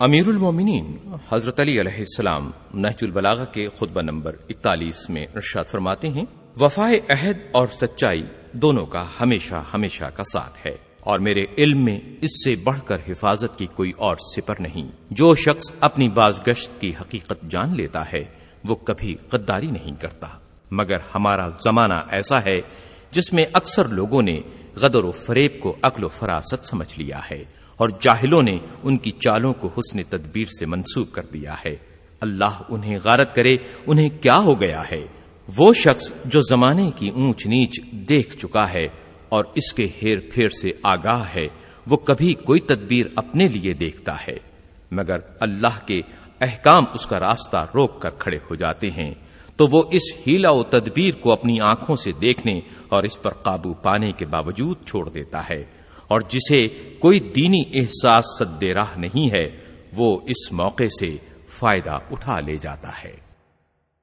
امیر المومنین حضرت علی علیہ السلام، نہج البلاغہ کے خطبہ نمبر اکتالیس میں ارشاد فرماتے ہیں وفا عہد اور سچائی دونوں کا ہمیشہ ہمیشہ کا ساتھ ہے، اور میرے علم میں اس سے بڑھ کر حفاظت کی کوئی اور سپر نہیں۔ جو شخص اپنی باز گشت کی حقیقت جان لیتا ہے، وہ کبھی غداری نہیں کرتا۔ مگر ہمارا زمانہ ایسا ہے، جس میں اکثر لوگوں نے غدر و فریب کو عقل و فراست سمجھ لیا ہے۔ اور جاہلوں نے ان کی چالوں کو حسن تدبیر سے منسوب کر دیا ہے۔ اللہ انہیں غارت کرے، انہیں کیا ہو گیا ہے؟ وہ شخص جو زمانے کی اونچ نیچ دیکھ چکا ہے اور اس کے ہیر پھیر سے آگاہ ہے، وہ کبھی کوئی تدبیر اپنے لیے دیکھتا ہے۔ مگر اللہ کے احکام اس کا راستہ روک کر کھڑے ہو جاتے ہیں۔ تو وہ اس ہیلا و تدبیر کو اپنی آنکھوں سے دیکھنے اور اس پر قابو پانے کے باوجود چھوڑ دیتا ہے۔ اور جسے کوئی دینی احساس سد راہ نہیں ہے، وہ اس موقع سے فائدہ اٹھا لے جاتا ہے۔